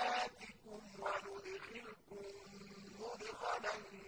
آتِكُمْ وَنُدْخِلْكُم مُّدْخَلًا